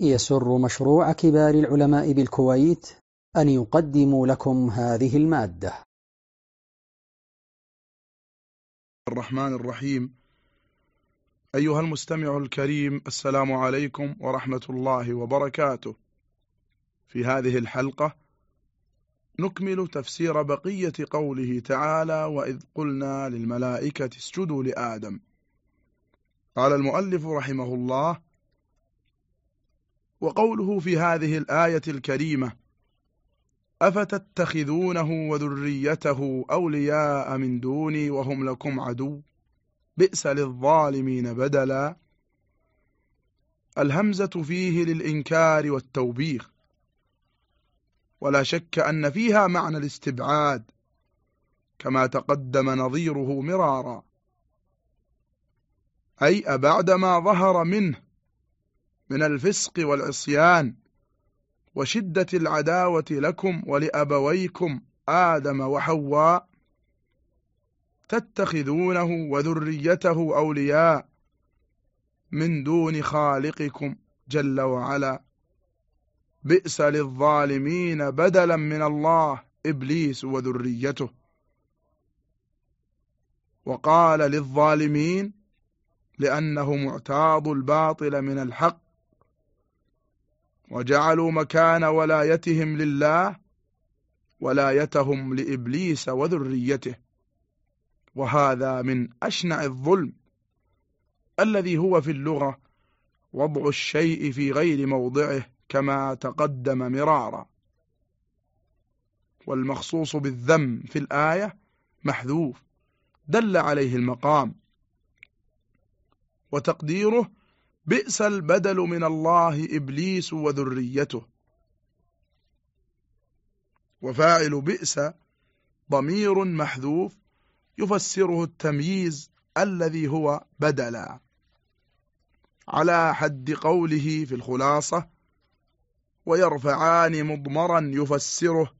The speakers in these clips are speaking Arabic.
يسر مشروع كبار العلماء بالكويت أن يقدم لكم هذه المادة. الرحمن الرحيم. أيها المستمع الكريم السلام عليكم ورحمة الله وبركاته. في هذه الحلقة نكمل تفسير بقية قوله تعالى وإذ قلنا للملائكة اسجدوا لآدم. قال المؤلف رحمه الله وقوله في هذه الآية الكريمة أفتتخذونه وذريته أولياء من دوني وهم لكم عدو؟ بئس للظالمين بدلا. الهمزة فيه للإنكار والتوبيخ. ولا شك أن فيها معنى الاستبعاد كما تقدم نظيره مرارا. أي أبعد ما ظهر منه من الفسق والعصيان وشدة العداوة لكم ولأبويكم آدم وحواء تتخذونه وذريته أولياء من دون خالقكم جل وعلا. بئس للظالمين بدلا من الله إبليس وذريته. وقال للظالمين لأنه معتاض الباطل من الحق وجعلوا مكان ولايتهم لله ولايتهم لإبليس وذريته. وهذا من أشنع الظلم الذي هو في اللغة وضع الشيء في غير موضعه كما تقدم مرارا. والمخصوص بالذم في الآية محذوف دل عليه المقام. وتقديره بئس البدل من الله إبليس وذريته. وفاعل بئس ضمير محذوف يفسره التمييز الذي هو بدلا. على حد قوله في الخلاصة ويرفعان مضمرا يفسره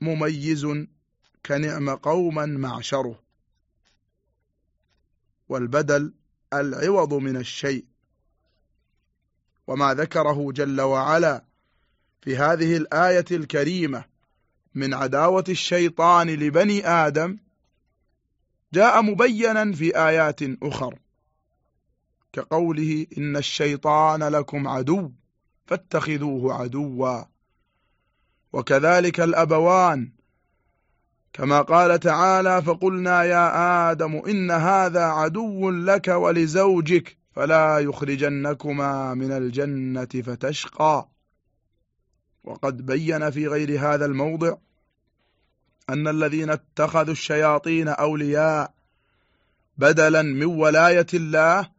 مميز كنعم قوما معشره. والبدل العوض من الشيء. وما ذكره جل وعلا في هذه الآية الكريمة من عداوة الشيطان لبني آدم جاء مبينا في آيات أخر كقوله إن الشيطان لكم عدو فاتخذوه عدوا. وكذلك الأبوان كما قال تعالى فقلنا يا آدم إن هذا عدو لك ولزوجك فلا يخرجنكما من الجنة فتشقى. وقد بين في غير هذا الموضع أن الذين اتخذوا الشياطين أولياء بدلا من ولاية الله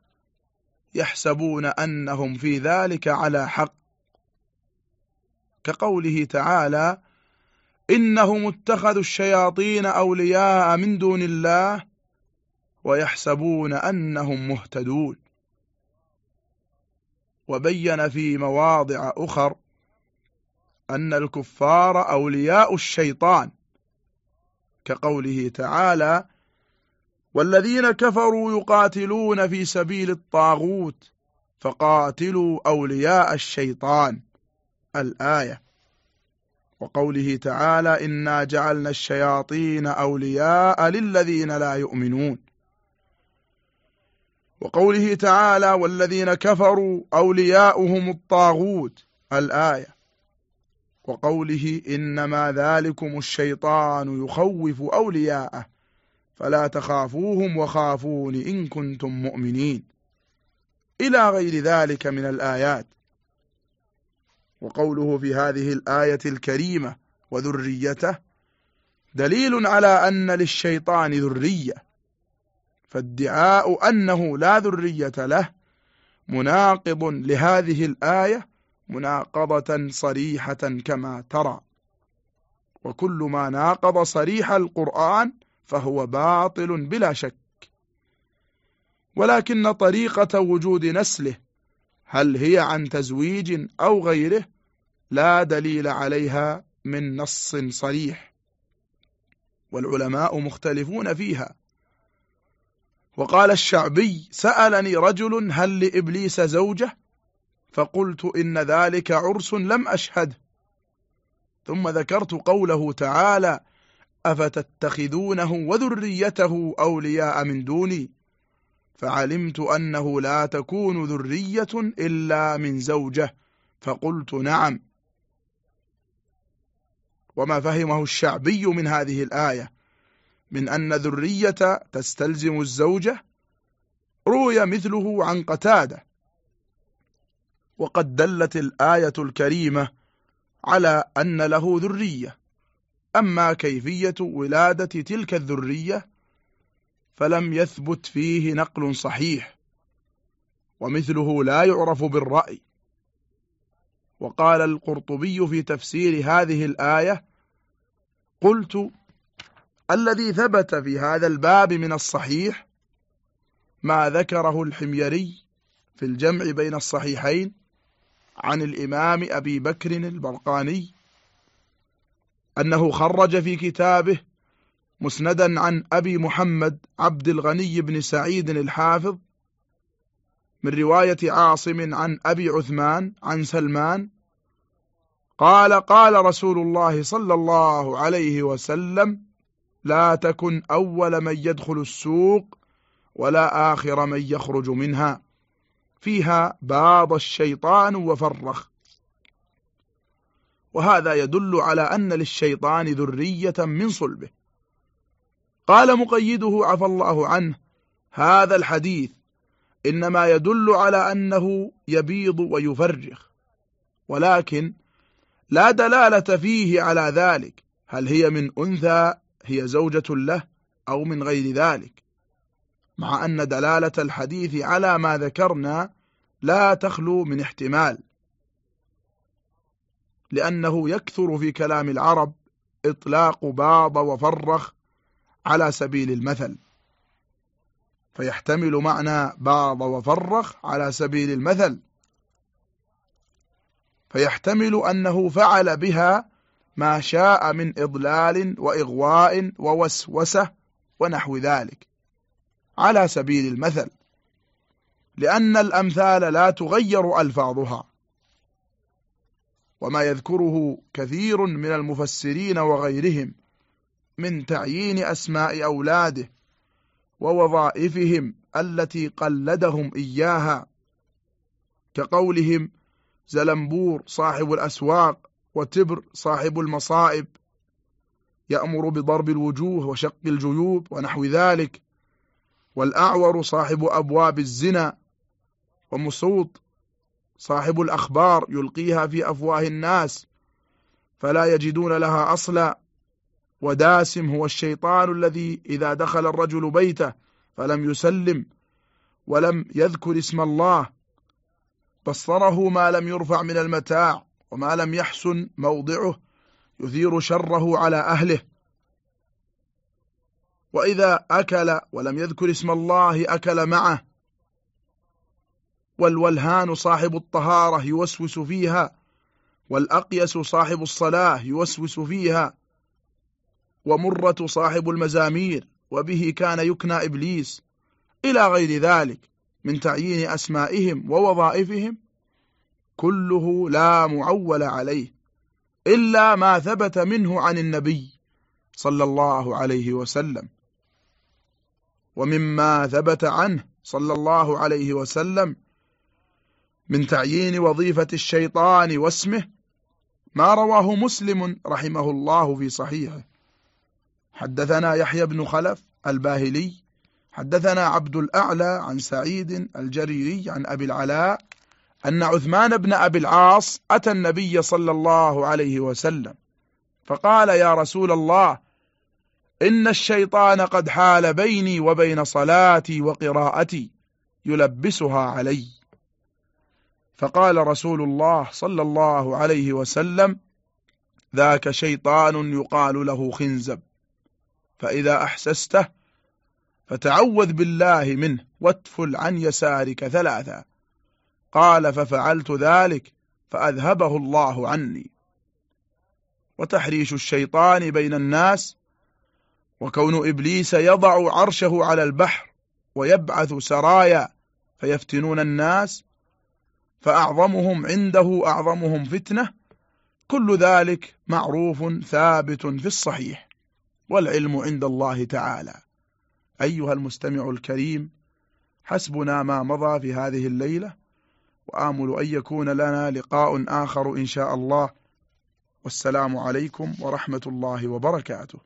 يحسبون أنهم في ذلك على حق. كقوله تعالى إنهم اتخذوا الشياطين أولياء من دون الله ويحسبون أنهم مهتدون. وبين في مواضع أخر أن الكفار أولياء الشيطان كقوله تعالى والذين كفروا يقاتلون في سبيل الطاغوت فقاتلوا أولياء الشيطان. الآية. وقوله تعالى إنا جعلنا الشياطين أولياء للذين لا يؤمنون. وقوله تعالى والذين كفروا أولياؤهم الطاغوت الآية. وقوله إنما ذلكم الشيطان يخوف أولياءه فلا تخافوهم وخافون إن كنتم مؤمنين. إلى غير ذلك من الآيات. وقوله في هذه الآية الكريمة وذريته دليل على أن للشيطان ذرية فادعاء أنه لا ذرية له مناقض لهذه الآية مناقضة صريحة كما ترى. وكل ما ناقض صريح القرآن فهو باطل بلا شك. ولكن طريقة وجود نسله هل هي عن تزويج أو غيره؟ لا دليل عليها من نص صريح. والعلماء مختلفون فيها. وقال الشعبي سألني رجل هل لإبليس زوجة؟ فقلت إن ذلك عرس لم أشهده ثم ذكرت قوله تعالى أفتتخذونه وذريته أولياء من دوني؟ فعلمت أنه لا تكون ذرية إلا من زوجة. فقلت نعم. وما فهمه الشعبي من هذه الآية من أن ذرية تستلزم الزوجة روي مثله عن قتادة. وقد دلت الآية الكريمة على أن له ذرية. أما كيفية ولادة تلك الذرية فلم يثبت فيه نقل صحيح ومثله لا يعرف بالرأي. وقال القرطبي في تفسير هذه الآية قلت الذي ثبت في هذا الباب من الصحيح ما ذكره الحميري في الجمع بين الصحيحين عن الإمام أبي بكر البرقاني أنه خرج في كتابه مسندا عن أبي محمد عبد الغني بن سعيد الحافظ من رواية عاصم عن أبي عثمان عن سلمان قال قال رسول الله صلى الله عليه وسلم لا تكن أول من يدخل السوق ولا آخر من يخرج منها فيها باض الشيطان وفرخ وهذا يدل على أن للشيطان ذرية من صلبه. قال مقيده عفى الله عنه هذا الحديث إنما يدل على أنه يبيض ويفرخ. ولكن لا دلالة فيه على ذلك. هل هي من أنثى هي زوجة له أو من غير ذلك؟ مع أن دلالة الحديث على ما ذكرنا لا تخلو من احتمال. لأنه يكثر في كلام العرب إطلاق باض وفرخ على سبيل المثل. فيحتمل معنى باض وفرخ على سبيل المثل. فيحتمل أنه فعل بها ما شاء من إضلال وإغواء ووسوسة ونحو ذلك على سبيل المثل لأن الأمثال لا تغير ألفاظها. وما يذكره كثير من المفسرين وغيرهم من تعيين أسماء أولاده ووظائفهم التي قلدهم إياها كقولهم زلمبور صاحب الأسواق وتبر صاحب المصائب يأمر بضرب الوجوه وشق الجيوب ونحو ذلك والأعور صاحب أبواب الزنا ومصوط صاحب الأخبار يلقيها في أفواه الناس فلا يجدون لها أصلا. وداسم هو الشيطان الذي إذا دخل الرجل بيته فلم يسلم ولم يذكر اسم الله. بصره ما لم يرفع من المتاع وما لم يحسن موضعه يثير شره على أهله. وإذا أكل ولم يذكر اسم الله أكل معه. والولهان صاحب الطهارة يوسوس فيها والأقيس صاحب الصلاة يوسوس فيها. ومرة صاحب المزامير وبه كان يكنى إبليس. إلى غير ذلك من تعيين أسمائهم ووظائفهم كله لا معول عليه إلا ما ثبت منه عن النبي صلى الله عليه وسلم. ومما ثبت عنه صلى الله عليه وسلم من تعيين وظيفة الشيطان واسمه ما رواه مسلم رحمه الله في صحيحه. حدثنا يحيى بن خلف الباهلي حدثنا عبد الأعلى عن سعيد الجريري عن أبي العلاء أن عثمان بن أبي العاص أتى النبي صلى الله عليه وسلم فقال يا رسول الله إن الشيطان قد حال بيني وبين صلاتي وقراءتي يلبسها علي. فقال رسول الله صلى الله عليه وسلم ذاك شيطان يقال له خنزب. فإذا أحسسته فتعوذ بالله منه واتفل عن يسارك ثلاثا. قال ففعلت ذلك فأذهبه الله عني. وتحريش الشيطان بين الناس وكون إبليس يضع عرشه على البحر ويبعث سرايا فيفتنون الناس فأعظمهم عنده أعظمهم فتنة كل ذلك معروف ثابت في الصحيح. والعلم عند الله تعالى. أيها المستمع الكريم حسبنا ما مضى في هذه الليلة وآمل أن يكون لنا لقاء آخر إن شاء الله. والسلام عليكم ورحمة الله وبركاته.